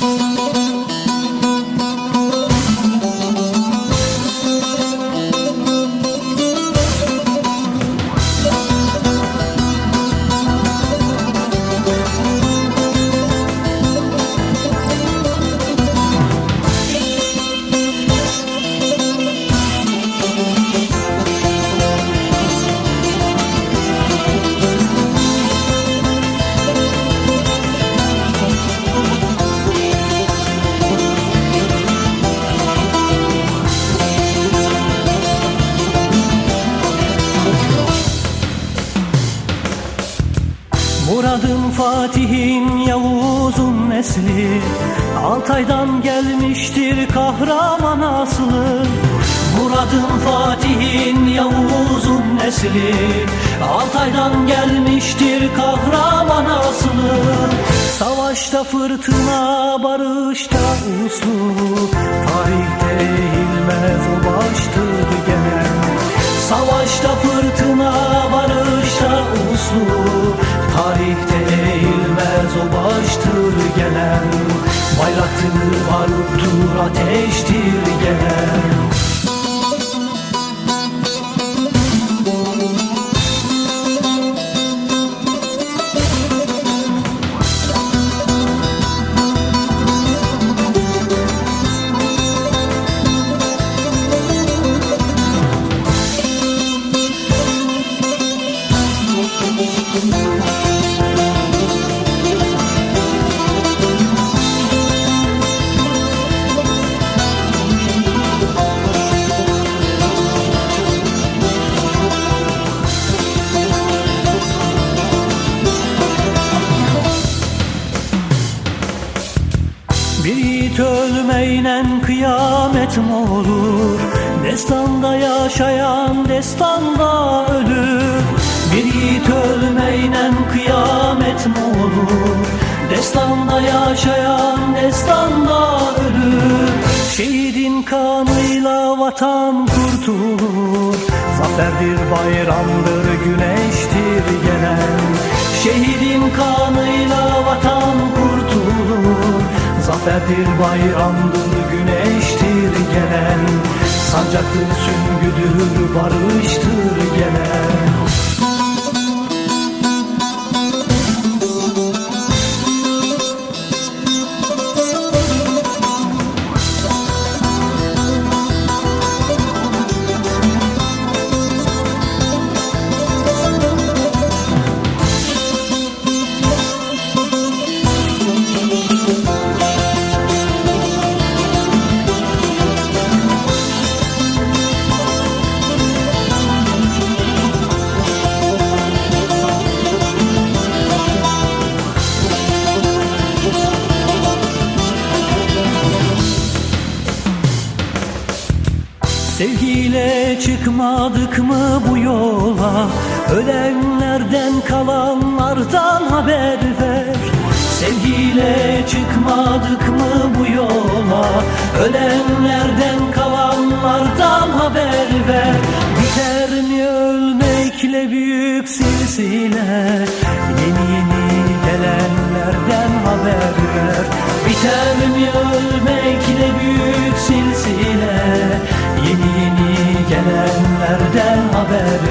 Müzik Murad'ın Fatih'in Yavuz'un nesli Altay'dan gelmiştir kahraman aslı. Murad'ın Fatih'in Yavuz'un nesli Altay'dan gelmiştir kahraman aslı. Savaşta fırtına barışta uslu baştır gelen Bayraktır baruttur ateştir gelen ölmeyle kıyamet mi olur? Destanda yaşayan destanda ölür. Bir yiğit ölmeyle kıyamet mi olur? Destanda yaşayan destanda ölür. Şehidin kanıyla vatan kurtulur. Zaferdir bayramdır güneştir gelen. Zaferdir bayramdır güneştir gelen. Sancaktır süngüdür barıştır gelen Sevgiyle çıkmadık mı bu yola? Ölenlerden kalanlardan haber ver. Sevgiyle çıkmadık mı bu yola? Ölenlerden kalanlardan haber ver. Biter mi ölmekle büyük silsile? Yeni yeni gelenlerden haber ver. Biter mi ölmekle büyük silsile Yeni gelenlerden haber